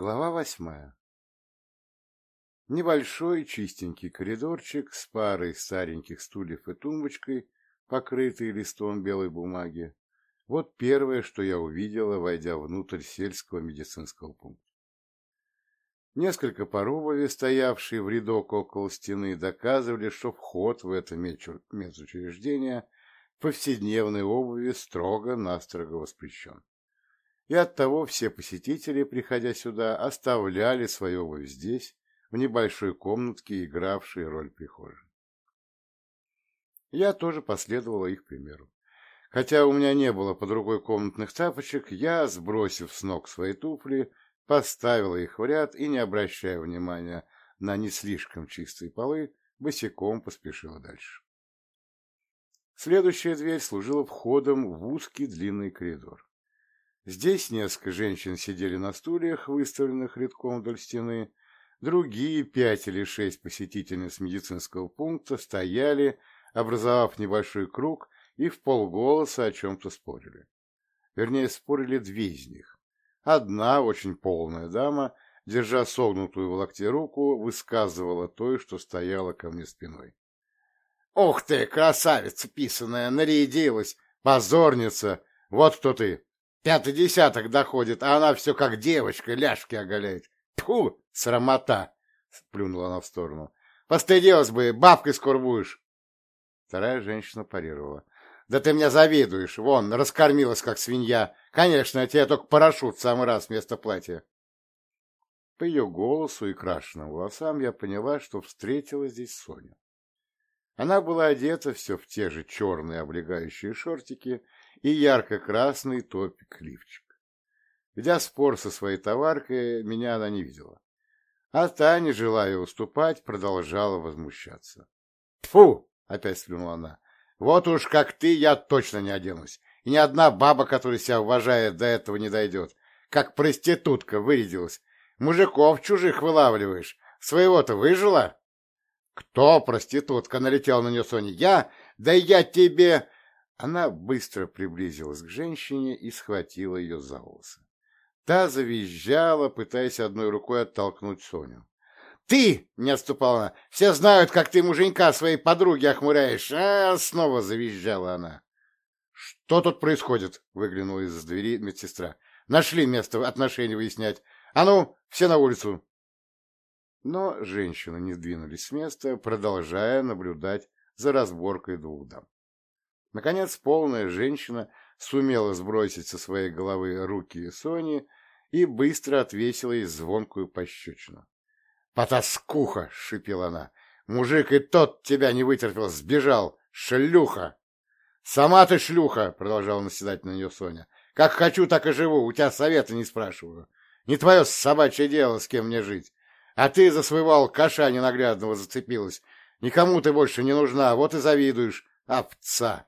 Глава восьмая Небольшой чистенький коридорчик с парой стареньких стульев и тумбочкой, покрытой листом белой бумаги. Вот первое, что я увидела, войдя внутрь сельского медицинского пункта. Несколько пар обуви, стоявшие в рядок около стены, доказывали, что вход в это медучреждение повседневной обуви строго-настрого воспрещен и оттого все посетители, приходя сюда, оставляли свою обувь здесь, в небольшой комнатке, игравшей роль прихожей. Я тоже последовала их примеру. Хотя у меня не было под рукой комнатных тапочек, я, сбросив с ног свои туфли, поставила их в ряд и, не обращая внимания на не слишком чистые полы, босиком поспешила дальше. Следующая дверь служила входом в узкий длинный коридор. Здесь несколько женщин сидели на стульях, выставленных рядком вдоль стены. Другие пять или шесть посетительниц медицинского пункта стояли, образовав небольшой круг, и в полголоса о чем-то спорили. Вернее, спорили две из них. Одна, очень полная дама, держа согнутую в локте руку, высказывала то, что стояла ко мне спиной. — Ух ты, красавица писаная, нарядилась! Позорница! Вот кто ты! Пятый десяток доходит, а она все как девочка, ляжки оголяет. Тьфу, срамота! — плюнула она в сторону. — Постыдилась бы, бабкой скоро будешь. Вторая женщина парировала. — Да ты мне завидуешь. Вон, раскормилась, как свинья. Конечно, тебе только парашют в самый раз вместо платья. По ее голосу и крашенным волосам я поняла, что встретила здесь Соню. Она была одета все в те же черные облегающие шортики и ярко-красный топик-лифчик. Ведя спор со своей товаркой, меня она не видела. А та, не желая уступать, продолжала возмущаться. «Тьфу!» — опять сплюнула она. «Вот уж как ты, я точно не оденусь. И ни одна баба, которая себя уважает, до этого не дойдет. Как проститутка вырядилась. Мужиков чужих вылавливаешь. Своего-то выжила?» «Кто проститутка?» — налетел на нее Соня. «Я? Да я тебе...» Она быстро приблизилась к женщине и схватила ее за волосы. Та завизжала, пытаясь одной рукой оттолкнуть Соню. «Ты!» — не отступала она. «Все знают, как ты муженька своей подруги охмуряешь!» «А!» — снова завизжала она. «Что тут происходит?» — выглянула из двери медсестра. «Нашли место отношений выяснять. А ну, все на улицу!» Но женщины не сдвинулись с места, продолжая наблюдать за разборкой двух дам. Наконец, полная женщина сумела сбросить со своей головы руки Сони и быстро отвесила ей звонкую пощечину. «Потаскуха!» — шипела она. «Мужик и тот тебя не вытерпел, сбежал! Шлюха!» «Сама ты шлюха!» — продолжала наседать на нее Соня. «Как хочу, так и живу, у тебя совета не спрашиваю. Не твое собачье дело, с кем мне жить. А ты за своего алкаша ненаглядного зацепилась. Никому ты больше не нужна, вот и завидуешь. Овца!» —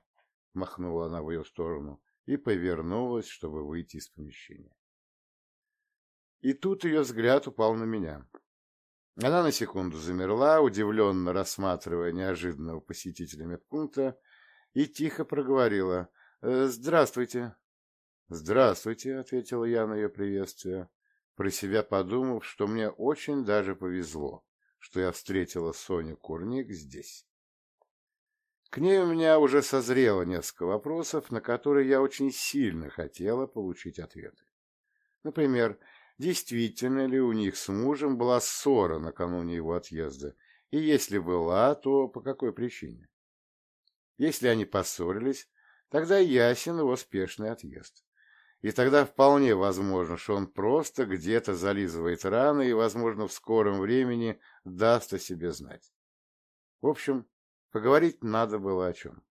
махнула она в ее сторону и повернулась, чтобы выйти из помещения. И тут ее взгляд упал на меня. Она на секунду замерла, удивленно рассматривая неожиданного посетителя медпункта, и тихо проговорила «Э, «Здравствуйте». «Здравствуйте», — ответила я на ее приветствие, про себя подумав, что мне очень даже повезло, что я встретила Соню Курник здесь. К ней у меня уже созрело несколько вопросов, на которые я очень сильно хотела получить ответы. Например, действительно ли у них с мужем была ссора накануне его отъезда, и если была, то по какой причине? Если они поссорились, тогда ясен его спешный отъезд. И тогда вполне возможно, что он просто где-то зализывает раны и, возможно, в скором времени даст о себе знать. В общем, Поговорить надо было о чем.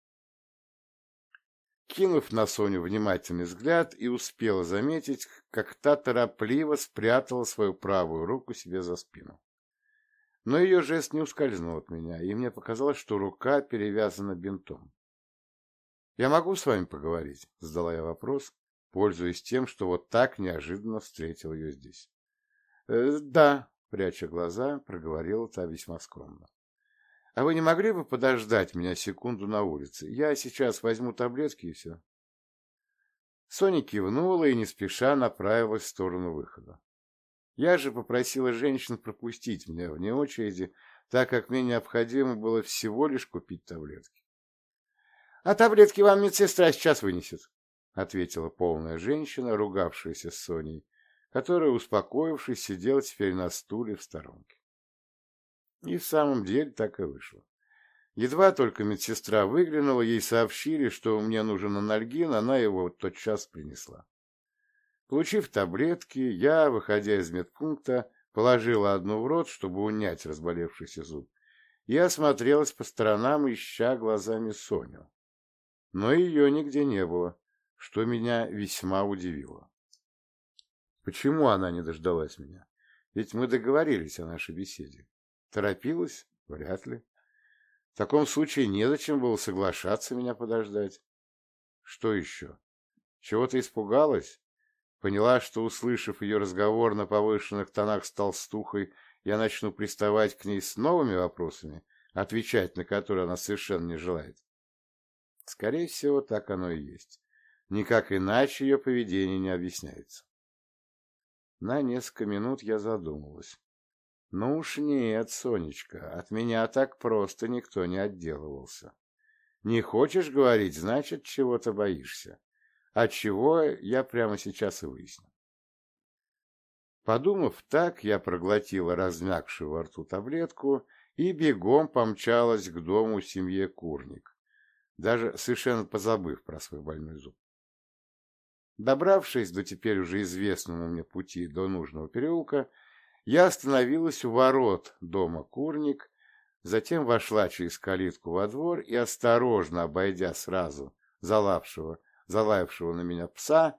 Кинув на Соню внимательный взгляд и успела заметить, как та торопливо спрятала свою правую руку себе за спину. Но ее жест не ускользнул от меня, и мне показалось, что рука перевязана бинтом. «Я могу с вами поговорить?» — задала я вопрос, пользуясь тем, что вот так неожиданно встретил ее здесь. «Э, «Да», — пряча глаза, проговорила та весьма скромно. А вы не могли бы подождать меня секунду на улице? Я сейчас возьму таблетки и все. Соня кивнула и не спеша направилась в сторону выхода. Я же попросила женщин пропустить меня вне очереди, так как мне необходимо было всего лишь купить таблетки. — А таблетки вам медсестра сейчас вынесет, — ответила полная женщина, ругавшаяся с Соней, которая, успокоившись, сидела теперь на стуле в сторонке. И в самом деле так и вышло. Едва только медсестра выглянула, ей сообщили, что мне нужен анальгин, она его тотчас принесла. Получив таблетки, я, выходя из медпункта, положила одну в рот, чтобы унять разболевшийся зуб, и осмотрелась по сторонам, ища глазами Соню. Но ее нигде не было, что меня весьма удивило. Почему она не дождалась меня? Ведь мы договорились о нашей беседе. Торопилась? Вряд ли. В таком случае незачем было соглашаться меня подождать. Что еще? Чего-то испугалась? Поняла, что, услышав ее разговор на повышенных тонах с толстухой, я начну приставать к ней с новыми вопросами, отвечать на которые она совершенно не желает. Скорее всего, так оно и есть. Никак иначе ее поведение не объясняется. На несколько минут я задумалась. Ну уж нет, Сонечка, от меня так просто никто не отделывался. Не хочешь говорить, значит, чего-то боишься. А чего, я прямо сейчас и выясню. Подумав так, я проглотила размягшую во рту таблетку и бегом помчалась к дому семье Курник, даже совершенно позабыв про свой больной зуб. Добравшись до теперь уже известного мне пути до нужного переулка, я остановилась у ворот дома Курник, затем вошла через калитку во двор и, осторожно обойдя сразу залавшего залаявшего на меня пса,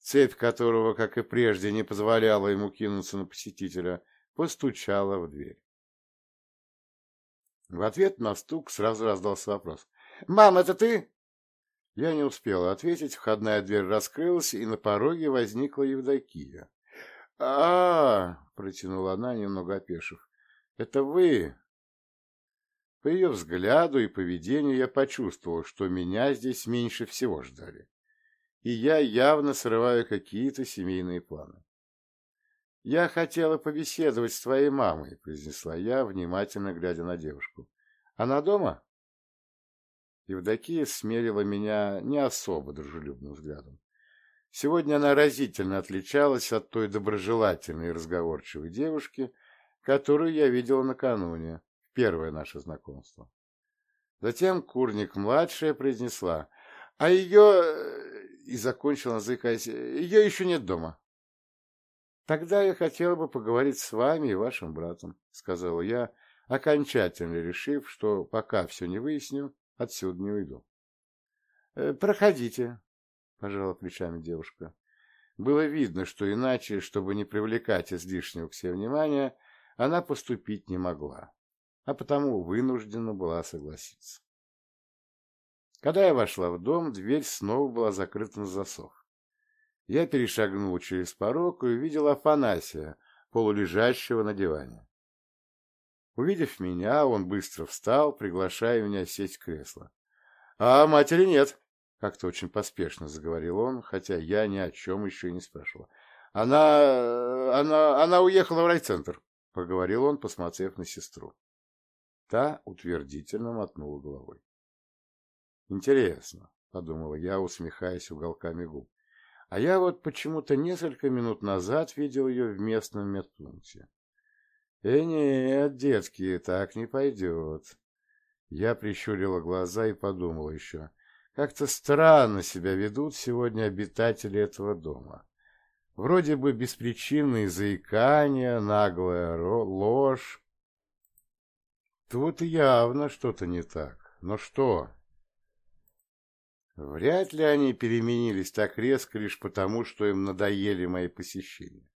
цепь которого, как и прежде, не позволяла ему кинуться на посетителя, постучала в дверь. В ответ на стук сразу раздался вопрос. «Мам, это ты?» Я не успела ответить, входная дверь раскрылась, и на пороге возникла Евдокия. А, -а, -а протянула она, немного опешив. «Это вы?» По ее взгляду и поведению я почувствовал, что меня здесь меньше всего ждали. И я явно срываю какие-то семейные планы. «Я хотела побеседовать с твоей мамой», — произнесла я, внимательно глядя на девушку. «Она дома?» Евдокия смерила меня не особо дружелюбным взглядом. Сегодня она разительно отличалась от той доброжелательной и разговорчивой девушки, которую я видел накануне, первое наше знакомство. Затем Курник-младшая произнесла, а ее... и закончила, заикаясь, ее еще нет дома. Тогда я хотела бы поговорить с вами и вашим братом, сказала я, окончательно решив, что пока все не выясню, отсюда не уйду. «Э, проходите, пожала плечами девушка. Было видно, что иначе, чтобы не привлекать излишнего к себе внимания, она поступить не могла а потому вынуждена была согласиться. Когда я вошла в дом, дверь снова была закрыта на засов. Я перешагнул через порог и увидел Афанасия, полулежащего на диване. Увидев меня, он быстро встал, приглашая меня сесть в кресло. — А матери нет, — как-то очень поспешно заговорил он, хотя я ни о чем еще не спрашивала. — Она... она... она уехала в райцентр, — поговорил он, посмотрев на сестру. Та утвердительно мотнула головой. «Интересно», — подумала я, усмехаясь уголками губ. «А я вот почему-то несколько минут назад видел ее в местном медпункте. «Э, нет, детки, так не пойдет». Я прищурила глаза и подумала еще. Как-то странно себя ведут сегодня обитатели этого дома. Вроде бы беспричинные заикания, наглая ложь, Тут явно что-то не так. Но что? Вряд ли они переменились так резко лишь потому, что им надоели мои посещения.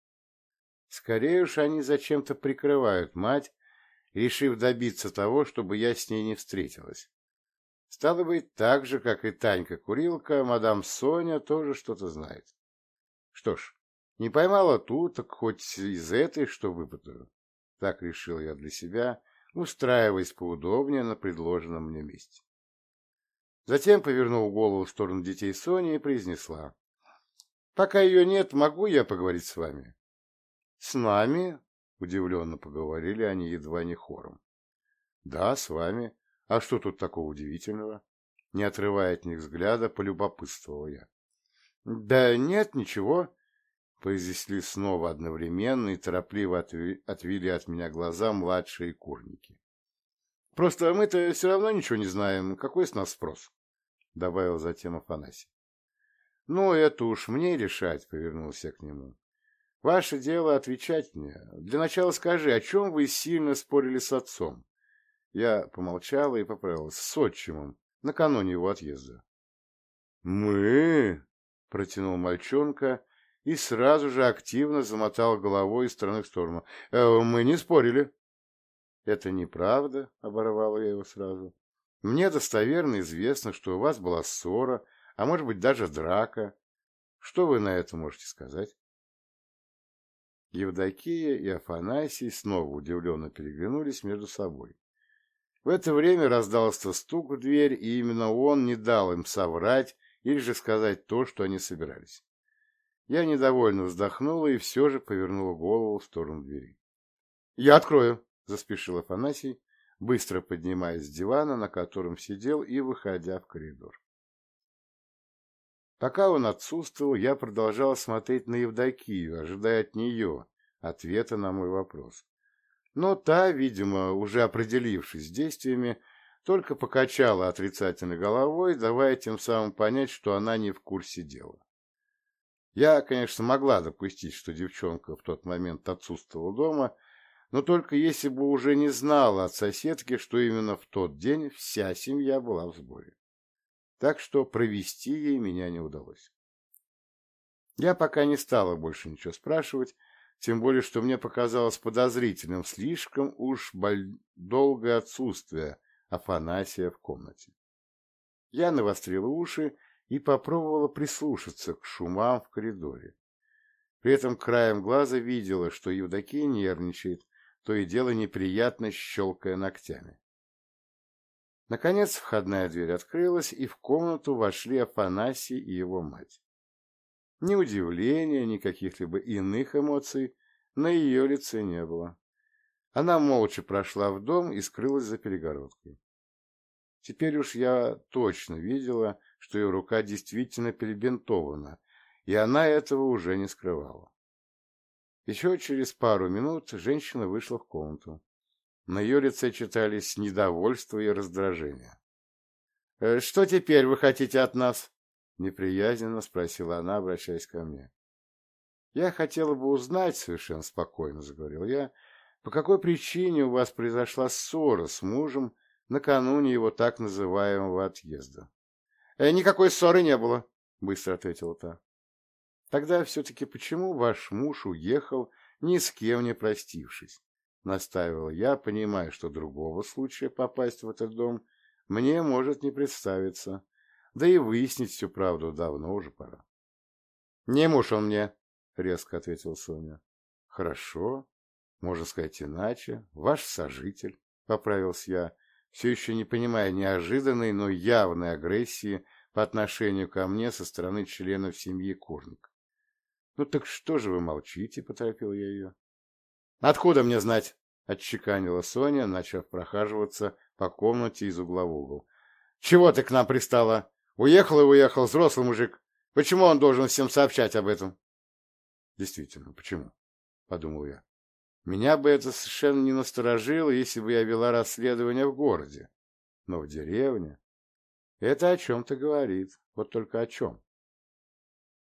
Скорее уж они зачем-то прикрывают мать, решив добиться того, чтобы я с ней не встретилась. Стало быть, так же, как и Танька-курилка, мадам Соня тоже что-то знает. Что ж, не поймала ту, так хоть из этой что выпытаю. Так решил я для себя, — устраиваясь поудобнее на предложенном мне месте. Затем повернул голову в сторону детей Сони и произнесла. «Пока ее нет, могу я поговорить с вами?» С нами? Удивленно поговорили они едва не хором. Да, с вами. А что тут такого удивительного? Не отрывая от них взгляда, полюбопытствовал я. Да нет, ничего, произнесли снова одновременно и торопливо отвели от меня глаза младшие курники. Просто мы-то все равно ничего не знаем, какой с нас спрос, добавил затем Афанасий. Ну, это уж мне решать, повернулся к нему. Ваше дело отвечать мне. Для начала скажи, о чем вы сильно спорили с отцом? Я помолчала и поправилась. С отчимом, накануне его отъезда. «Мы?» — протянул мальчонка и сразу же активно замотал головой из стороны в сторону. «Э, «Мы не спорили». «Это неправда», — оборвала я его сразу. «Мне достоверно известно, что у вас была ссора, а может быть даже драка. Что вы на это можете сказать?» Евдокия и Афанасий снова удивленно переглянулись между собой. В это время раздался стук в дверь, и именно он не дал им соврать или же сказать то, что они собирались. Я недовольно вздохнула и все же повернула голову в сторону двери. — Я открою, — заспешил Афанасий, быстро поднимаясь с дивана, на котором сидел, и выходя в коридор. Пока он отсутствовал, я продолжал смотреть на Евдокию, ожидая от нее ответа на мой вопрос. Но та, видимо, уже определившись с действиями, только покачала отрицательной головой, давая тем самым понять, что она не в курсе дела. Я, конечно, могла допустить, что девчонка в тот момент отсутствовала дома, но только если бы уже не знала от соседки, что именно в тот день вся семья была в сборе так что провести ей меня не удалось. Я пока не стала больше ничего спрашивать, тем более, что мне показалось подозрительным слишком уж долгое отсутствие Афанасия в комнате. Я навострила уши и попробовала прислушаться к шумам в коридоре. При этом краем глаза видела, что Евдокия нервничает, то и дело неприятно щелкая ногтями. Наконец входная дверь открылась, и в комнату вошли Афанасий и его мать. Ни удивления, ни каких-либо иных эмоций на ее лице не было. Она молча прошла в дом и скрылась за перегородкой. Теперь уж я точно видела, что ее рука действительно перебинтована, и она этого уже не скрывала. Еще через пару минут женщина вышла в комнату. На ее лице читались недовольство и раздражение. «Э, «Что теперь вы хотите от нас?» — неприязненно спросила она, обращаясь ко мне. «Я хотела бы узнать, — совершенно спокойно заговорил я, — по какой причине у вас произошла ссора с мужем накануне его так называемого отъезда?» э, «Никакой ссоры не было», — быстро ответила та. «Тогда все-таки почему ваш муж уехал, ни с кем не простившись?» настаивал я, понимая, что другого случая попасть в этот дом мне может не представиться, да и выяснить всю правду давно уже пора. — Не муж он мне, — резко ответила Соня. — Хорошо, можно сказать иначе, ваш сожитель, — поправился я, все еще не понимая неожиданной, но явной агрессии по отношению ко мне со стороны членов семьи Курник. — Ну так что же вы молчите? — поторопил я ее. «Откуда мне знать?» — отчеканила Соня, начав прохаживаться по комнате из угла в угол. «Чего ты к нам пристала? Уехал и уехал взрослый мужик. Почему он должен всем сообщать об этом?» «Действительно, почему?» — подумал я. «Меня бы это совершенно не насторожило, если бы я вела расследование в городе. Но в деревне...» «Это о чем-то говорит. Вот только о чем?»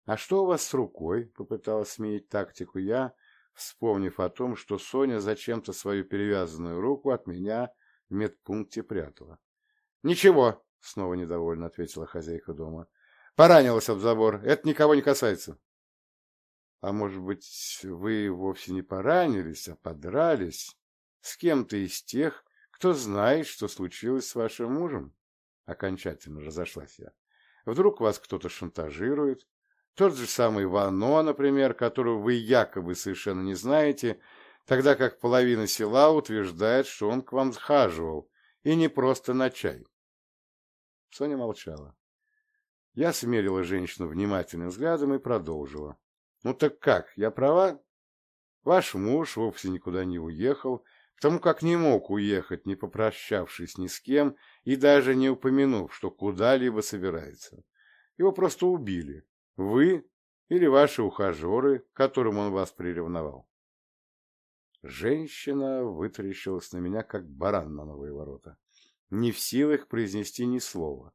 «А что у вас с рукой?» — попыталась сменить тактику я, вспомнив о том, что Соня зачем-то свою перевязанную руку от меня в медпункте прятала. «Ничего», — снова недовольно ответила хозяйка дома. «Поранилась об забор. Это никого не касается». «А может быть, вы вовсе не поранились, а подрались с кем-то из тех, кто знает, что случилось с вашим мужем?» Окончательно разошлась я. «Вдруг вас кто-то шантажирует, тот же самый Вано, например, которого вы якобы совершенно не знаете, тогда как половина села утверждает, что он к вам схаживал, и не просто на чай. Соня молчала. Я смерила женщину внимательным взглядом и продолжила. «Ну так как, я права?» Ваш муж вовсе никуда не уехал, потому как не мог уехать, не попрощавшись ни с кем и даже не упомянув, что куда-либо собирается. Его просто убили. Вы или ваши ухажеры, которым он вас приревновал. Женщина вытаращилась на меня, как баран на новые ворота, не в силах произнести ни слова,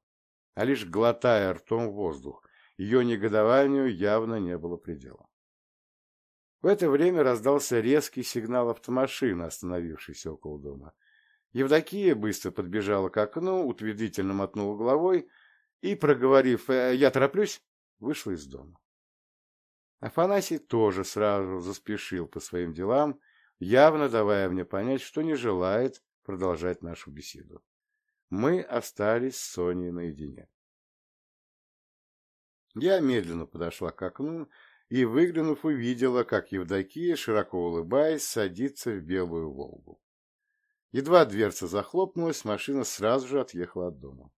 а лишь глотая ртом воздух. Ее негодованию явно не было предела. В это время раздался резкий сигнал автомашины, остановившейся около дома. Евдокия быстро подбежала к окну, утвердительно мотнула головой и, проговорив «Э, «я тороплюсь», вышла из дома. Афанасий тоже сразу заспешил по своим делам, явно давая мне понять, что не желает продолжать нашу беседу. Мы остались с Соней наедине. Я медленно подошла к окну и, выглянув, увидела, как Евдокия, широко улыбаясь, садится в белую «Волгу». Едва дверца захлопнулась, машина сразу же отъехала от дома.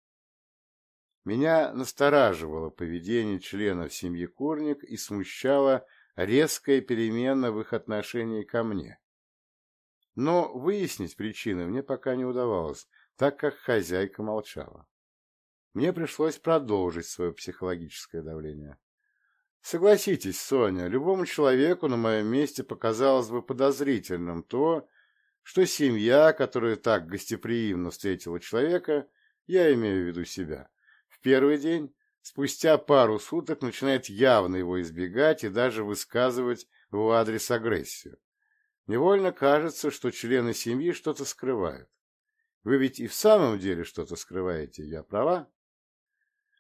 Меня настораживало поведение членов семьи Курник и смущала резкая перемена в их отношении ко мне. Но выяснить причины мне пока не удавалось, так как хозяйка молчала. Мне пришлось продолжить свое психологическое давление. Согласитесь, Соня, любому человеку на моем месте показалось бы подозрительным то, что семья, которая так гостеприимно встретила человека, я имею в виду себя, в первый день, спустя пару суток, начинает явно его избегать и даже высказывать в адрес агрессию. Невольно кажется, что члены семьи что-то скрывают. Вы ведь и в самом деле что-то скрываете, я права?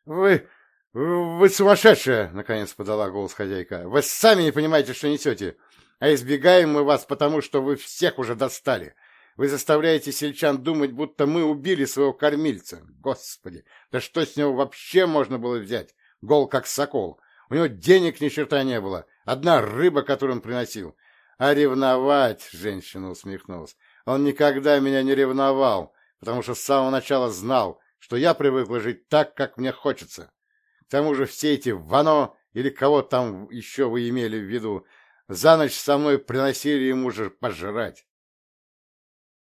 Вы... вы сумасшедшая, наконец подала голос хозяйка. Вы сами не понимаете, что несете. А избегаем мы вас, потому что вы всех уже достали. Вы заставляете сельчан думать, будто мы убили своего кормильца. Господи, да что с него вообще можно было взять? Гол как сокол. У него денег ни черта не было. Одна рыба, которую он приносил. А ревновать, женщина усмехнулась. Он никогда меня не ревновал, потому что с самого начала знал, что я привыкла жить так, как мне хочется. К тому же все эти Вано или кого там еще вы имели в виду, за ночь со мной приносили ему же пожрать.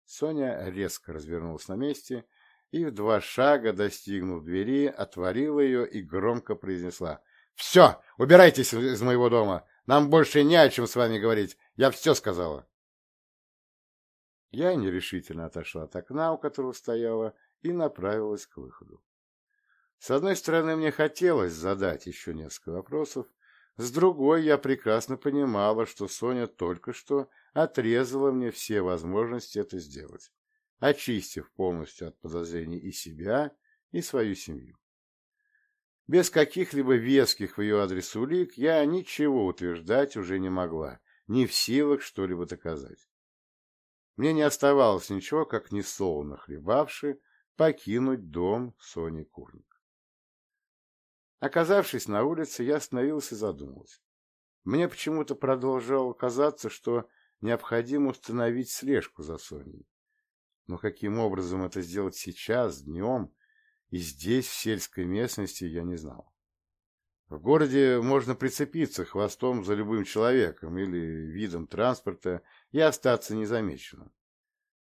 Соня резко развернулась на месте и в два шага, достигнув двери, отворила ее и громко произнесла. — Все, убирайтесь из моего дома. Нам больше не о чем с вами говорить. Я все сказала. Я нерешительно отошла от окна, у которого стояла, и направилась к выходу. С одной стороны, мне хотелось задать еще несколько вопросов, с другой, я прекрасно понимала, что Соня только что отрезала мне все возможности это сделать, очистив полностью от подозрений и себя, и свою семью. Без каких-либо веских в ее адрес улик я ничего утверждать уже не могла, не в силах что-либо доказать. Мне не оставалось ничего, как несолоно хлебавши, покинуть дом Сони Курник. Оказавшись на улице, я остановился и задумался. Мне почему-то продолжало казаться, что необходимо установить слежку за Соней. Но каким образом это сделать сейчас, днем, и здесь, в сельской местности, я не знал. В городе можно прицепиться хвостом за любым человеком или видом транспорта и остаться незамеченным.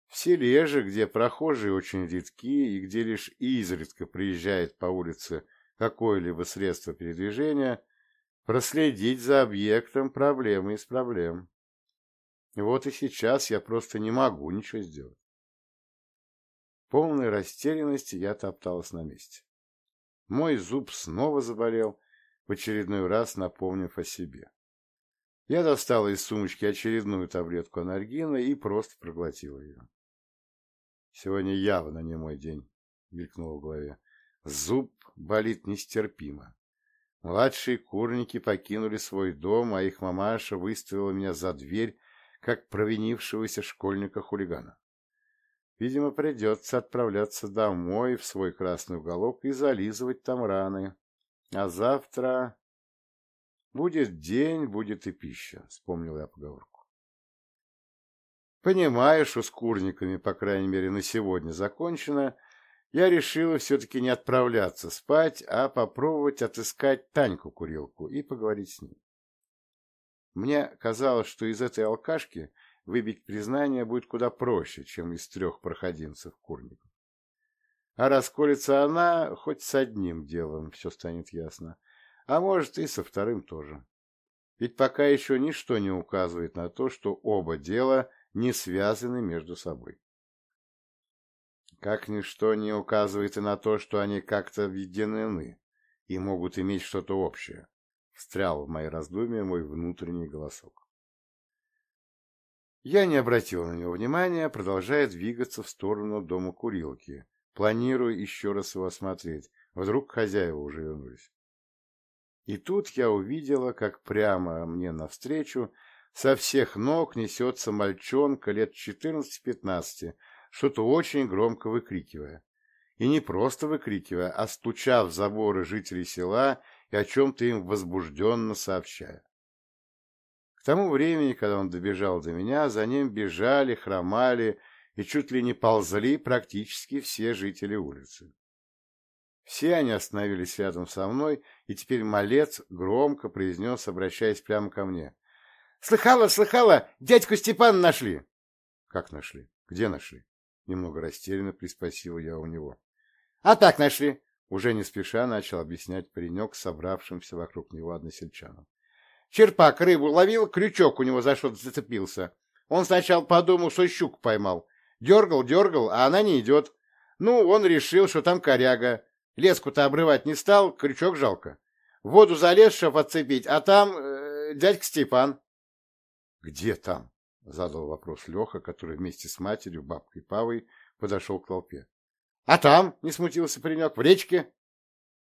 В селе же, где прохожие очень редки и где лишь изредка приезжает по улице какое-либо средство передвижения, проследить за объектом проблемы из проблем. Вот и сейчас я просто не могу ничего сделать. В полной растерянности я топталась на месте. Мой зуб снова заболел, в очередной раз напомнив о себе. Я достала из сумочки очередную таблетку анальгина и просто проглотила ее. Сегодня явно не мой день, мелькнуло в голове. Зуб болит нестерпимо. Младшие курники покинули свой дом, а их мамаша выставила меня за дверь как провинившегося школьника-хулигана. Видимо, придется отправляться домой в свой красный уголок и зализывать там раны. А завтра... Будет день, будет и пища, вспомнил я поговорку. Понимаю, что с курниками, по крайней мере, на сегодня закончено, я решила все-таки не отправляться спать, а попробовать отыскать Таньку-курилку и поговорить с ней. Мне казалось, что из этой алкашки выбить признание будет куда проще, чем из трех проходимцев курников. А расколется она, хоть с одним делом все станет ясно, а может и со вторым тоже. Ведь пока еще ничто не указывает на то, что оба дела не связаны между собой. Как ничто не указывает и на то, что они как-то объединены и могут иметь что-то общее, встрял в мои раздумья мой внутренний голосок. Я не обратил на него внимания, продолжая двигаться в сторону дома курилки, планируя еще раз его осмотреть. Вдруг хозяева уже вернулись. И тут я увидела, как прямо мне навстречу со всех ног несется мальчонка лет 14-15, что-то очень громко выкрикивая. И не просто выкрикивая, а стуча в заборы жителей села и о чем-то им возбужденно сообщая. К тому времени, когда он добежал до меня, за ним бежали, хромали и чуть ли не ползли практически все жители улицы. Все они остановились рядом со мной, и теперь малец громко произнес, обращаясь прямо ко мне. — Слыхала, слыхала, дядьку Степана нашли! — Как нашли? Где нашли? Немного растерянно приспросил я у него. — А так нашли! — уже не спеша начал объяснять паренек, собравшимся вокруг него односельчанам. Черпак рыбу ловил, крючок у него за что-то зацепился. Он сначала подумал, что щук поймал. Дергал, дергал, а она не идет. Ну, он решил, что там коряга. Леску-то обрывать не стал, крючок жалко. В воду залез, чтоб отцепить, а там э, дядька Степан. — Где там? — задал вопрос Леха, который вместе с матерью, бабкой Павой, подошел к толпе. — А там, — не смутился паренек, — в речке.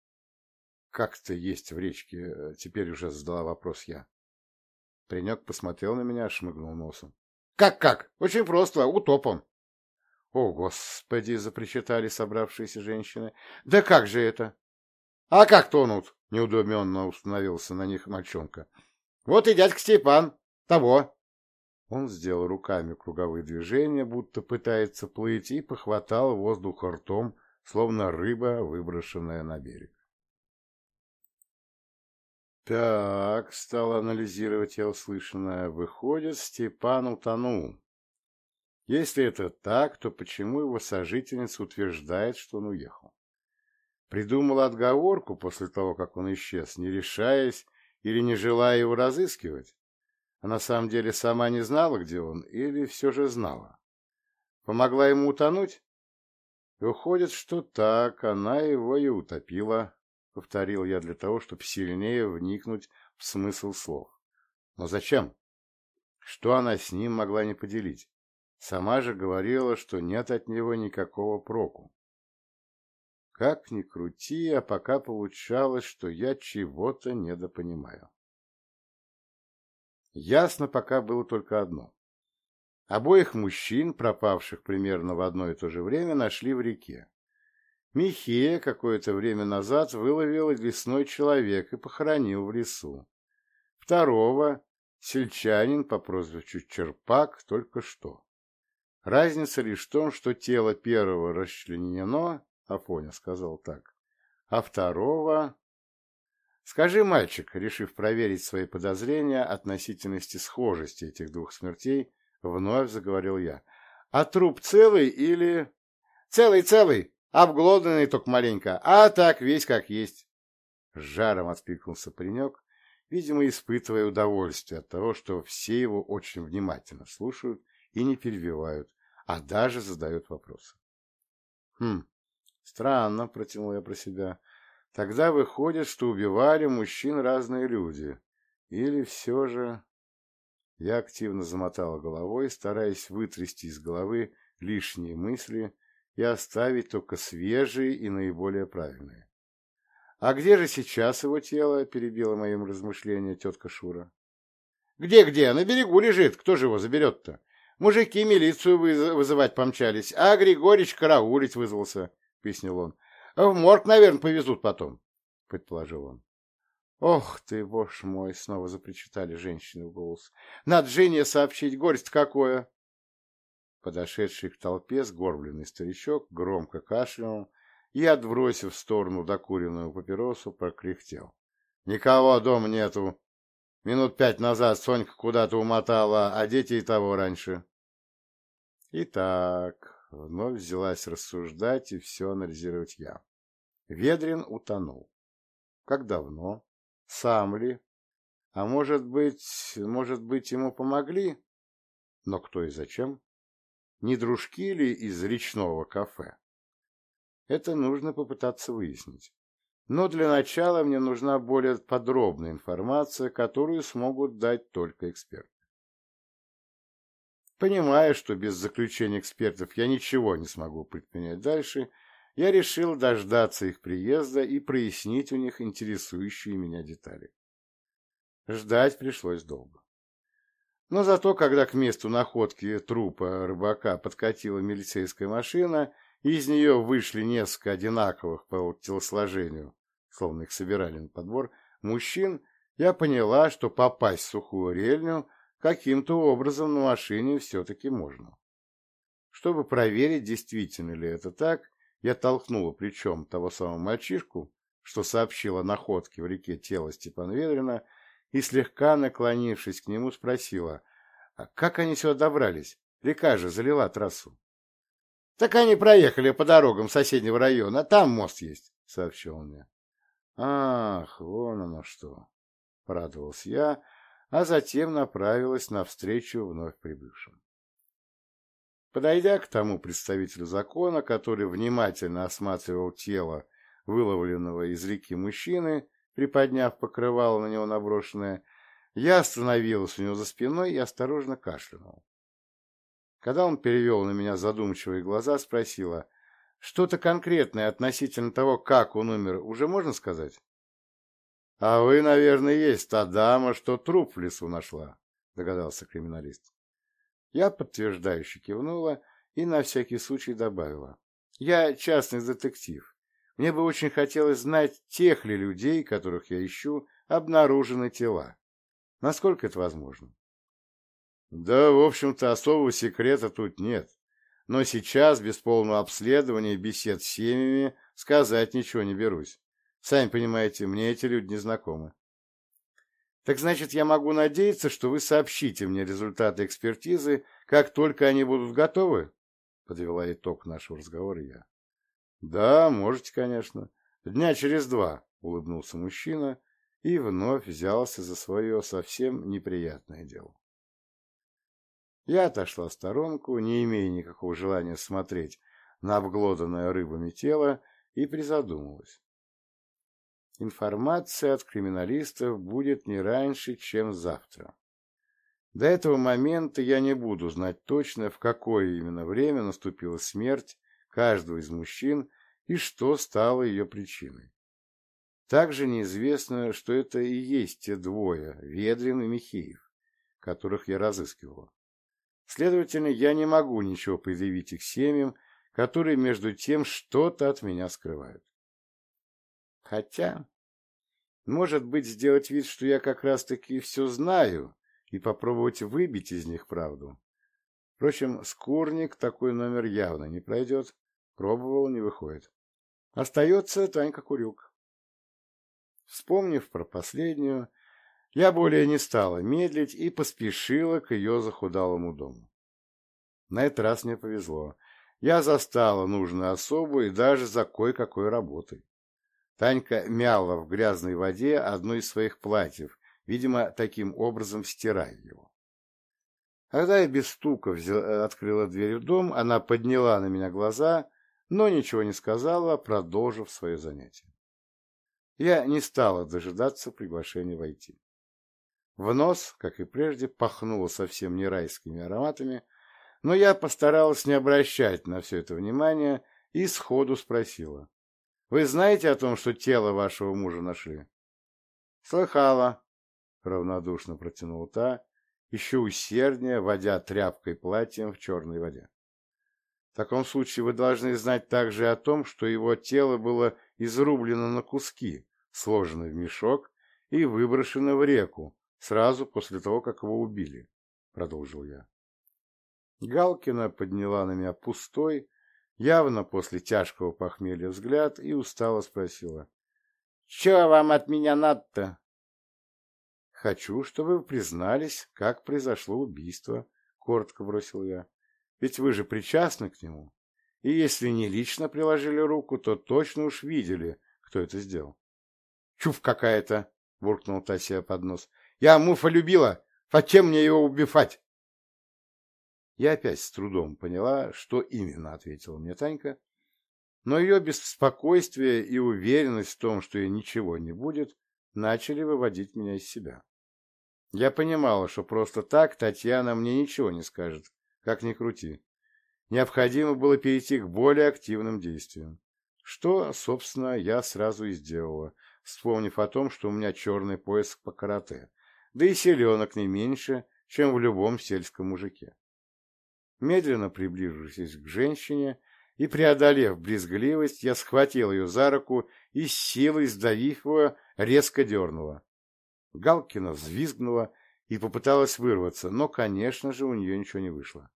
— Как-то есть в речке, э, теперь уже задала вопрос я. Паренек посмотрел на меня, шмыгнул носом. «Как, — Как-как? Очень просто, утопом. — О, Господи! — запричитали собравшиеся женщины. — Да как же это? — А как тонут? — неудуменно установился на них мальчонка. — Вот и дядька Степан. Того. Он сделал руками круговые движения, будто пытается плыть, и похватал воздух ртом, словно рыба, выброшенная на берег. Так, стал анализировать я услышанное. Выходит, Степан утонул. Если это так, то почему его сожительница утверждает, что он уехал? Придумала отговорку после того, как он исчез, не решаясь или не желая его разыскивать? А на самом деле сама не знала, где он, или все же знала? Помогла ему утонуть? Выходит, что так, она его и утопила, — повторил я для того, чтобы сильнее вникнуть в смысл слов. Но зачем? Что она с ним могла не поделить? Сама же говорила, что нет от него никакого проку. Как ни крути, а пока получалось, что я чего-то недопонимаю. Ясно пока было только одно. Обоих мужчин, пропавших примерно в одно и то же время, нашли в реке. Михея какое-то время назад выловил лесной человек и похоронил в лесу. Второго, сельчанин по прозвищу Черпак, только что. Разница лишь в том, что тело первого расчленено, Афоня сказал так, а второго... Скажи, мальчик, решив проверить свои подозрения относительности схожести этих двух смертей, вновь заговорил я. А труп целый или... Целый-целый, обглоданный только маленько, а так весь как есть. С жаром откликнулся паренек, видимо, испытывая удовольствие от того, что все его очень внимательно слушают и не перебивают, а даже задают вопросы. Хм, странно, протянул я про себя. Тогда выходит, что убивали мужчин разные люди. Или все же... Я активно замотала головой, стараясь вытрясти из головы лишние мысли и оставить только свежие и наиболее правильные. «А где же сейчас его тело?» — перебила моим размышления тетка Шура. «Где-где? На берегу лежит. Кто же его заберет-то? Мужики милицию вызывать помчались, а Григорич караулить вызвался, — пояснил он. — В морг, наверное, повезут потом, — предположил он. — Ох ты, боже мой! — снова запричитали женщины в голос. — Надо жене сообщить, горе-то какое! Подошедший к толпе сгорбленный старичок громко кашлянул и, отбросив в сторону докуренную папиросу, прокряхтел. — Никого дома нету! Минут пять назад Сонька куда-то умотала, а дети и того раньше. Итак, вновь взялась рассуждать и все анализировать я. Ведрин утонул. Как давно? Сам ли? А может быть, может быть, ему помогли? Но кто и зачем? Не дружки ли из речного кафе? Это нужно попытаться выяснить. Но для начала мне нужна более подробная информация, которую смогут дать только эксперты. Понимая, что без заключения экспертов я ничего не смогу предпринять дальше, я решил дождаться их приезда и прояснить у них интересующие меня детали. Ждать пришлось долго. Но зато, когда к месту находки трупа рыбака подкатила милицейская машина, и из нее вышли несколько одинаковых по телосложению, словно их собирали на подбор, мужчин, я поняла, что попасть в сухую рельню каким-то образом на машине все-таки можно. Чтобы проверить, действительно ли это так, я толкнула плечом того самого мальчишку, что сообщил о находке в реке тела Степана Ведрина, и, слегка наклонившись к нему, спросила, а как они сюда добрались? Река же залила трассу. — Так они проехали по дорогам соседнего района, там мост есть, — сообщил он мне. — Ах, вон оно что! — порадовался я, а затем направилась навстречу вновь прибывшим. Подойдя к тому представителю закона, который внимательно осматривал тело выловленного из реки мужчины, приподняв покрывало на него наброшенное, я остановилась у него за спиной и осторожно кашлянул. Когда он перевел на меня задумчивые глаза, спросила, что-то конкретное относительно того, как он умер, уже можно сказать? — А вы, наверное, есть та дама, что труп в лесу нашла, — догадался криминалист. Я подтверждающе кивнула и на всякий случай добавила. Я частный детектив. Мне бы очень хотелось знать, тех ли людей, которых я ищу, обнаружены тела. Насколько это возможно? Да, в общем-то, особого секрета тут нет. Но сейчас, без полного обследования и бесед с семьями, сказать ничего не берусь. Сами понимаете, мне эти люди не знакомы. Так значит, я могу надеяться, что вы сообщите мне результаты экспертизы, как только они будут готовы? Подвела итог нашего разговора я. Да, можете, конечно. Дня через два, улыбнулся мужчина и вновь взялся за свое совсем неприятное дело. Я отошла в сторонку, не имея никакого желания смотреть на обглоданное рыбами тело, и призадумалась. Информация от криминалистов будет не раньше, чем завтра. До этого момента я не буду знать точно, в какое именно время наступила смерть каждого из мужчин и что стало ее причиной. Также неизвестно, что это и есть те двое, Ведрин и Михеев, которых я разыскивала. Следовательно, я не могу ничего предъявить их семьям, которые между тем что-то от меня скрывают. Хотя, может быть, сделать вид, что я как раз-таки все знаю, и попробовать выбить из них правду. Впрочем, скурник такой номер явно не пройдет. Пробовал, не выходит. Остается Танька Курюк. Вспомнив про последнюю, я более не стала медлить и поспешила к ее захудалому дому. На этот раз мне повезло. Я застала нужную особу и даже за кое-какой работой. Танька мяла в грязной воде одно из своих платьев, видимо, таким образом стирая его. Когда я без стука взяла, открыла дверь в дом, она подняла на меня глаза, но ничего не сказала, продолжив свое занятие. Я не стала дожидаться приглашения войти. В нос, как и прежде, пахнуло совсем не райскими ароматами, но я постаралась не обращать на все это внимания и сходу спросила. Вы знаете о том, что тело вашего мужа нашли? — Слыхала, — равнодушно протянула та, еще усерднее, водя тряпкой платьем в черной воде. В таком случае вы должны знать также о том, что его тело было изрублено на куски, сложено в мешок и выброшено в реку сразу после того, как его убили, — продолжил я. Галкина подняла на меня пустой, явно после тяжкого похмелья взгляд, и устало спросила. — Чего вам от меня надо-то? Хочу, чтобы вы признались, как произошло убийство, — коротко бросил я. Ведь вы же причастны к нему. И если не лично приложили руку, то точно уж видели, кто это сделал. — Чув какая-то, — буркнул Тася под нос. — Я Муфа любила. Зачем мне его убивать? Я опять с трудом поняла, что именно ответила мне Танька, но ее беспокойствие и уверенность в том, что ей ничего не будет, начали выводить меня из себя. Я понимала, что просто так Татьяна мне ничего не скажет, как ни крути. Необходимо было перейти к более активным действиям, что, собственно, я сразу и сделала, вспомнив о том, что у меня черный пояс по карате, да и селенок не меньше, чем в любом сельском мужике. Медленно приближившись к женщине и преодолев брезгливость, я схватил ее за руку и с силой, сдавив его, резко дернула. Галкина взвизгнула и попыталась вырваться, но, конечно же, у нее ничего не вышло.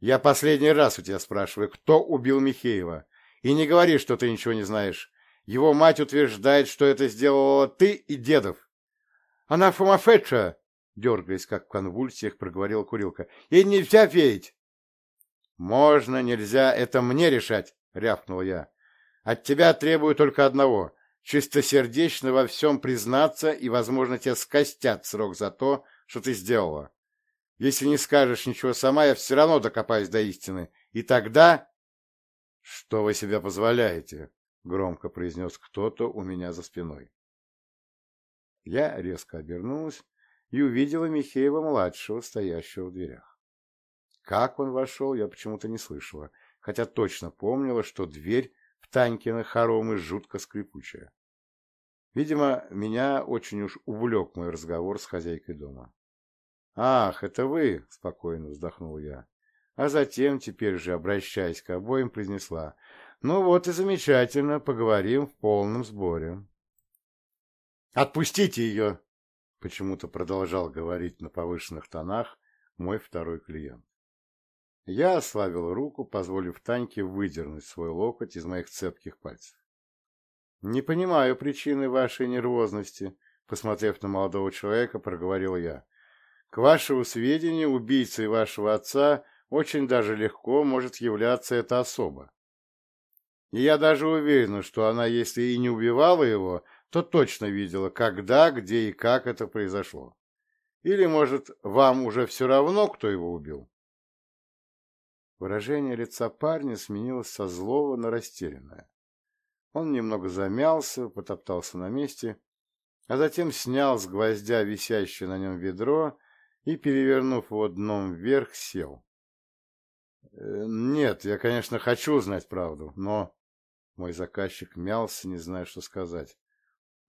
«Я последний раз у тебя спрашиваю, кто убил Михеева? И не говори, что ты ничего не знаешь. Его мать утверждает, что это сделала ты и дедов». «Она фумафетша!» — дергаясь, как в конвульсиях, проговорила курилка. «Ей нельзя верить!» «Можно, нельзя, это мне решать!» — рявкнул я. «От тебя требую только одного чистосердечно во всем признаться, и, возможно, тебе скостят срок за то, что ты сделала. Если не скажешь ничего сама, я все равно докопаюсь до истины. И тогда... — Что вы себе позволяете? — громко произнес кто-то у меня за спиной. Я резко обернулась и увидела Михеева-младшего, стоящего в дверях. Как он вошел, я почему-то не слышала, хотя точно помнила, что дверь Танькины хоромы жутко скрипучая. Видимо, меня очень уж увлек мой разговор с хозяйкой дома. «Ах, это вы!» — спокойно вздохнул я. А затем, теперь же обращаясь к обоим, произнесла. «Ну вот и замечательно, поговорим в полном сборе». «Отпустите ее!» — почему-то продолжал говорить на повышенных тонах мой второй клиент. Я ослабил руку, позволив Таньке выдернуть свой локоть из моих цепких пальцев. «Не понимаю причины вашей нервозности», — посмотрев на молодого человека, проговорил я. «К вашему сведению, убийцей вашего отца очень даже легко может являться эта особа. И я даже уверен, что она, если и не убивала его, то точно видела, когда, где и как это произошло. Или, может, вам уже все равно, кто его убил?» Выражение лица парня сменилось со злого на растерянное. Он немного замялся, потоптался на месте, а затем снял с гвоздя висящее на нем ведро и, перевернув его дном вверх, сел. «Э, «Нет, я, конечно, хочу знать правду, но...» Мой заказчик мялся, не зная, что сказать.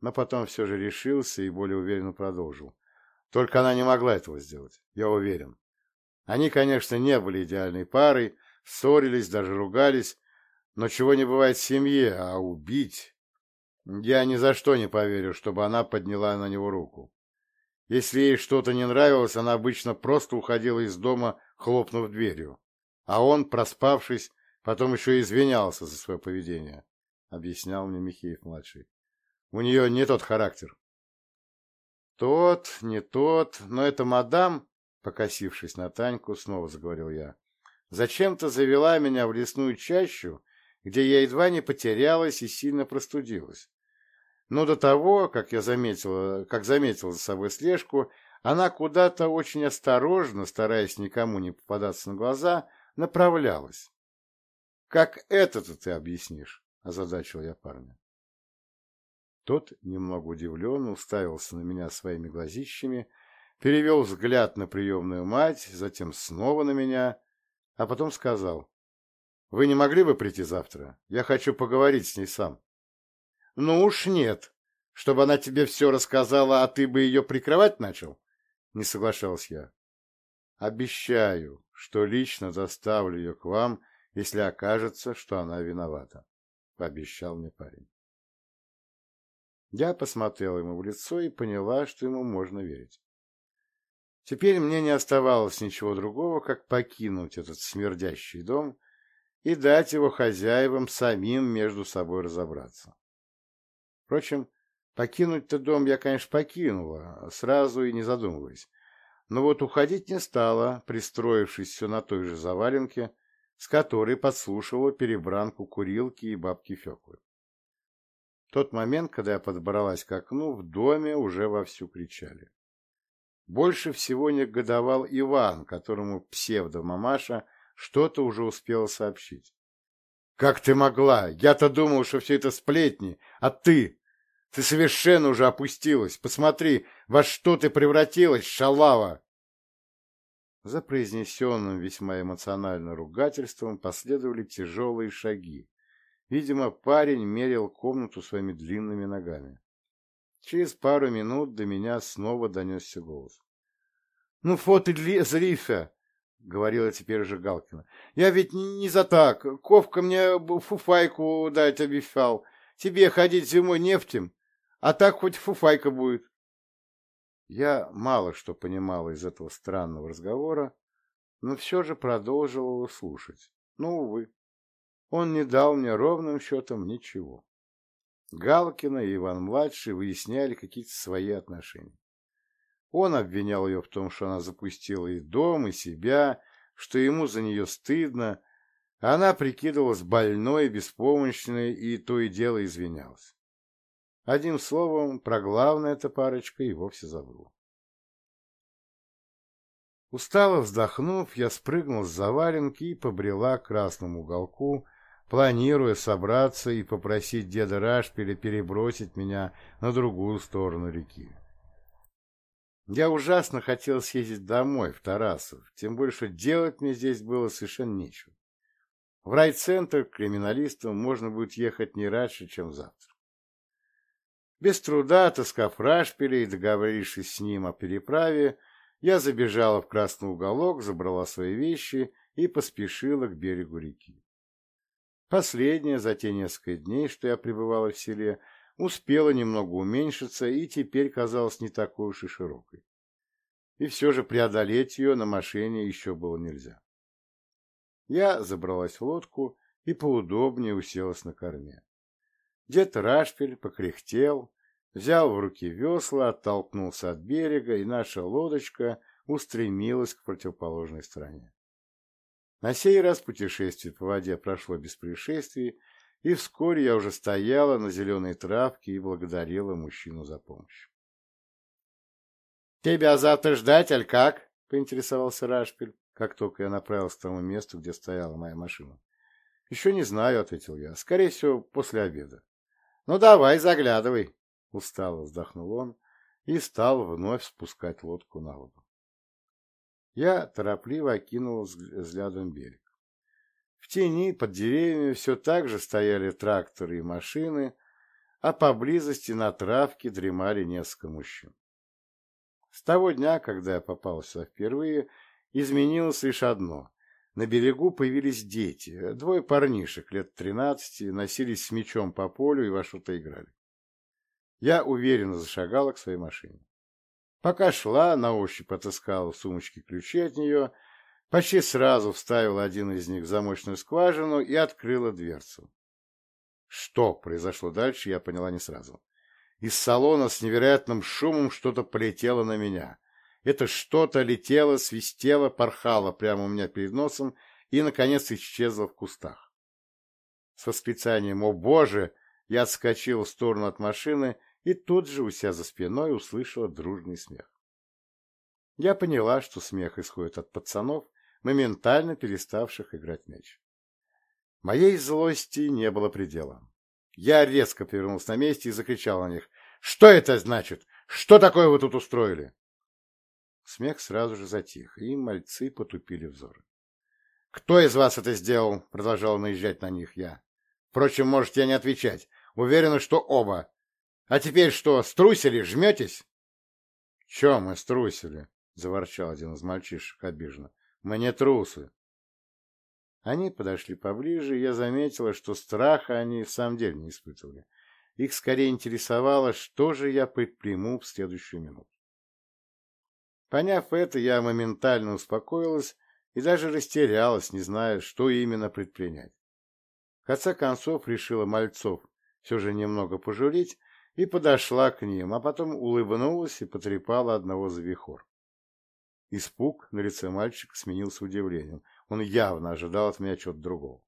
Но потом все же решился и более уверенно продолжил. Только она не могла этого сделать, я уверен. Они, конечно, не были идеальной парой, ссорились, даже ругались, но чего не бывает в семье, а убить... Я ни за что не поверю, чтобы она подняла на него руку. Если ей что-то не нравилось, она обычно просто уходила из дома, хлопнув дверью. А он, проспавшись, потом еще и извинялся за свое поведение, — объяснял мне Михеев-младший. У нее не тот характер. Тот, не тот, но это мадам, Покосившись на Таньку, снова заговорил я. «Зачем-то завела меня в лесную чащу, где я едва не потерялась и сильно простудилась. Но до того, как я заметила, как заметила за собой слежку, она куда-то очень осторожно, стараясь никому не попадаться на глаза, направлялась. «Как это-то ты объяснишь?» – озадачил я парня. Тот, немного удивленно, уставился на меня своими глазищами, перевел взгляд на приемную мать, затем снова на меня, а потом сказал, «Вы не могли бы прийти завтра? Я хочу поговорить с ней сам». «Ну уж нет. Чтобы она тебе все рассказала, а ты бы ее прикрывать начал?» Не соглашался я. «Обещаю, что лично доставлю ее к вам, если окажется, что она виновата», — пообещал мне парень. Я посмотрела ему в лицо и поняла, что ему можно верить. Теперь мне не оставалось ничего другого, как покинуть этот смердящий дом и дать его хозяевам самим между собой разобраться. Впрочем, Покинуть-то дом я, конечно, покинула, сразу и не задумываясь. Но вот уходить не стала, пристроившись все на той же заваленке, с которой подслушивала перебранку курилки и бабки Феклы. В тот момент, когда я подбралась к окну, в доме уже вовсю кричали. Больше всего негодовал Иван, которому псевдомамаша что-то уже успела сообщить. «Как ты могла? Я-то думал, что все это сплетни, а ты? Ты совершенно уже опустилась. Посмотри, во что ты превратилась, шалава!» За произнесенным весьма эмоциональным ругательством последовали тяжелые шаги. Видимо, парень мерил комнату своими длинными ногами. Через пару минут до меня снова донесся голос. — Ну, фото зрифа! — говорила теперь уже Галкина. — Я ведь не за так. Ковка мне фуфайку дать обещал. Тебе ходить зимой нефтем, а так хоть фуфайка будет. Я мало что понимала из этого странного разговора, но все же продолжила его слушать. Ну, увы, он не дал мне ровным счетом ничего. Галкина и Иван-младший выясняли какие-то свои отношения. Он обвинял ее в том, что она запустила и дом, и себя, что ему за нее стыдно, она прикидывалась больной, беспомощной и то и дело извинялась. Одним словом, про главное эта парочка и вовсе забыла. Устало вздохнув, я спрыгнул с заваленки и побрела к красному уголку, планируя собраться и попросить деда Рашпиля перебросить меня на другую сторону реки. Я ужасно хотел съездить домой, в Тарасов, тем больше делать мне здесь было совершенно нечего. В райцентр к криминалистам можно будет ехать не раньше, чем завтра. Без труда, отыскав Рашпиля и договорившись с ним о переправе, я забежала в красный уголок, забрала свои вещи и поспешила к берегу реки. Последняя за те несколько дней, что я пребывала в селе, успела немного уменьшиться и теперь казалась не такой уж и широкой. И все же преодолеть ее на машине еще было нельзя. Я забралась в лодку и поудобнее уселась на корме. Дед Рашпель покряхтел, взял в руки весла, оттолкнулся от берега, и наша лодочка устремилась к противоположной стороне. На сей раз путешествие по воде прошло без происшествий, и вскоре я уже стояла на зеленой травке и благодарила мужчину за помощь. «Тебя завтра ждать, аль как?» — поинтересовался Рашпель, как только я направился к тому месту, где стояла моя машина. «Еще не знаю», — ответил я. «Скорее всего, после обеда». Ну, давай, заглядывай, — устало вздохнул он и стал вновь спускать лодку на воду. Я торопливо окинул взглядом берег. В тени под деревьями все так же стояли тракторы и машины, а поблизости на травке дремали несколько мужчин. С того дня, когда я попал сюда впервые, изменилось лишь одно. На берегу появились дети. Двое парнишек лет тринадцати носились с мечом по полю и во что-то играли. Я уверенно зашагала к своей машине. Пока шла, на ощупь отыскала в сумочке ключи от нее, почти сразу вставила один из них в замочную скважину и открыла дверцу. Что произошло дальше, я поняла не сразу. Из салона с невероятным шумом что-то полетело на меня. Это что-то летело, свистело, порхало прямо у меня перед носом и, наконец, исчезло в кустах. С восклицанием «О, Боже!» я отскочил в сторону от машины и тут же у себя за спиной услышала дружный смех. Я поняла, что смех исходит от пацанов, моментально переставших играть мяч. Моей злости не было предела. Я резко повернулся на месте и закричал на них. «Что это значит? Что такое вы тут устроили?» Смех сразу же затих, и мальцы потупили взоры. «Кто из вас это сделал?» — продолжал наезжать на них я. «Впрочем, можете я не отвечать. Уверена, что оба. А теперь что, струсили, жметесь?» «Че мы струсили?» — заворчал один из мальчишек обиженно. «Мы не трусы». Они подошли поближе, и я заметила, что страха они в самом деле не испытывали. Их скорее интересовало, что же я предприму в следующую минуту. Поняв это, я моментально успокоилась и даже растерялась, не зная, что именно предпринять. В конце концов решила мальцов все же немного пожурить и подошла к ним, а потом улыбнулась и потрепала одного за вихор. Испуг на лице мальчика сменился удивлением. Он явно ожидал от меня чего-то другого.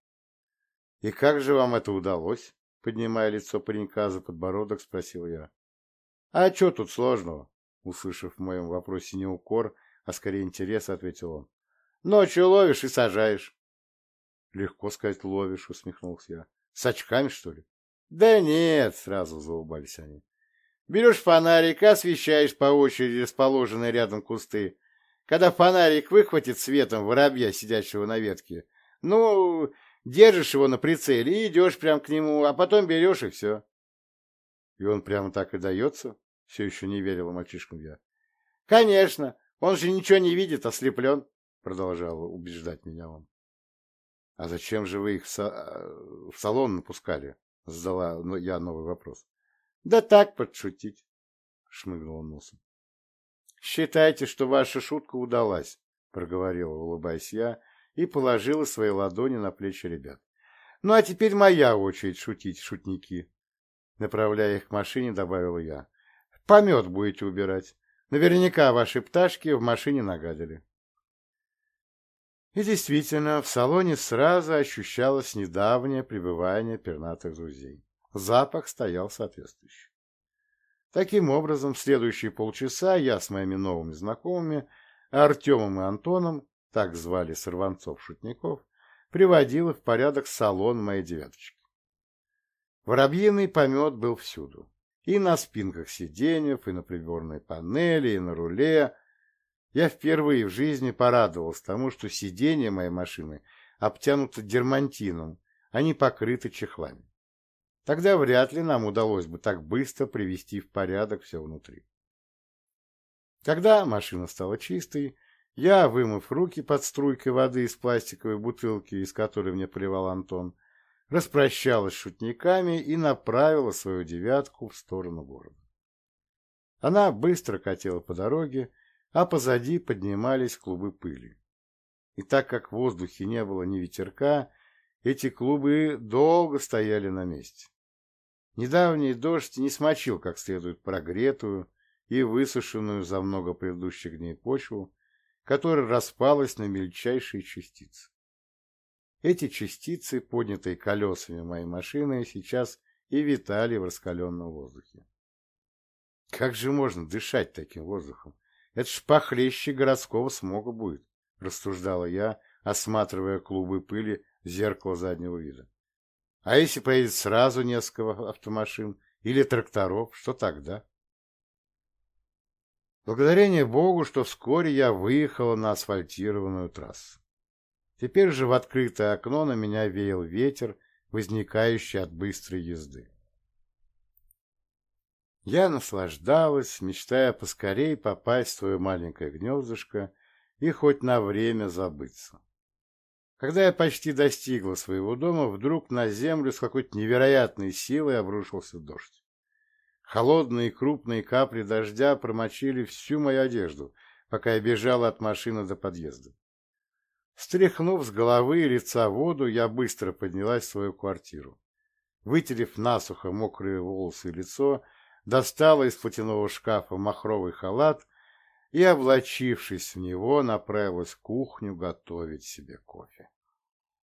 — И как же вам это удалось? — поднимая лицо паренька за подбородок, спросил я. — А что тут сложного? — услышав в моем вопросе не укор, а скорее интерес, ответил он. — Ночью ловишь и сажаешь. — Легко сказать ловишь, — усмехнулся я. — С очками, что ли? — Да нет, — сразу заулыбались они. — Берешь фонарик, освещаешь по очереди расположенные рядом кусты, когда фонарик выхватит светом воробья, сидящего на ветке, ну, держишь его на прицеле и идешь прямо к нему, а потом берешь и все. И он прямо так и дается? Все еще не верила мальчишкам я. Конечно, он же ничего не видит, ослеплен, продолжал убеждать меня он. А зачем же вы их в, в салон напускали? Задала я новый вопрос. Да так, подшутить, шмыгнул он носом. «Считайте, что ваша шутка удалась», — проговорила, улыбаясь я, и положила свои ладони на плечи ребят. «Ну, а теперь моя очередь шутить, шутники». Направляя их к машине, добавила я. «Помет будете убирать. Наверняка ваши пташки в машине нагадили». И действительно, в салоне сразу ощущалось недавнее пребывание пернатых друзей. Запах стоял соответствующий. Таким образом, следующие полчаса я с моими новыми знакомыми, Артемом и Антоном, так звали сорванцов-шутников, приводил в порядок салон моей девяточки. Воробьиный помет был всюду. И на спинках сиденьев, и на приборной панели, и на руле. Я впервые в жизни порадовался тому, что сиденья моей машины обтянуты дермантином, а не покрыты чехлами. Тогда вряд ли нам удалось бы так быстро привести в порядок все внутри. Когда машина стала чистой, я, вымыв руки под струйкой воды из пластиковой бутылки, из которой мне поливал Антон, распрощалась с шутниками и направила свою девятку в сторону города. Она быстро катила по дороге, а позади поднимались клубы пыли. И так как в воздухе не было ни ветерка, эти клубы долго стояли на месте. Недавний дождь не смочил как следует прогретую и высушенную за много предыдущих дней почву, которая распалась на мельчайшие частицы. Эти частицы, поднятые колесами моей машины, сейчас и витали в раскаленном воздухе. Как же можно дышать таким воздухом? Это ж похлеще городского смога будет, рассуждала я, осматривая клубы пыли в зеркало заднего вида. А если поедет сразу несколько автомашин или тракторов, что тогда? Благодарение Богу, что вскоре я выехала на асфальтированную трассу. Теперь же в открытое окно на меня веял ветер, возникающий от быстрой езды. Я наслаждалась, мечтая поскорей попасть в свое маленькое гнездышко и хоть на время забыться. Когда я почти достигла своего дома, вдруг на землю с какой-то невероятной силой обрушился дождь. Холодные крупные капли дождя промочили всю мою одежду, пока я бежала от машины до подъезда. Стряхнув с головы и лица воду, я быстро поднялась в свою квартиру. Вытерев насухо мокрые волосы и лицо, достала из платяного шкафа махровый халат и, облачившись в него, направилась в кухню готовить себе кофе.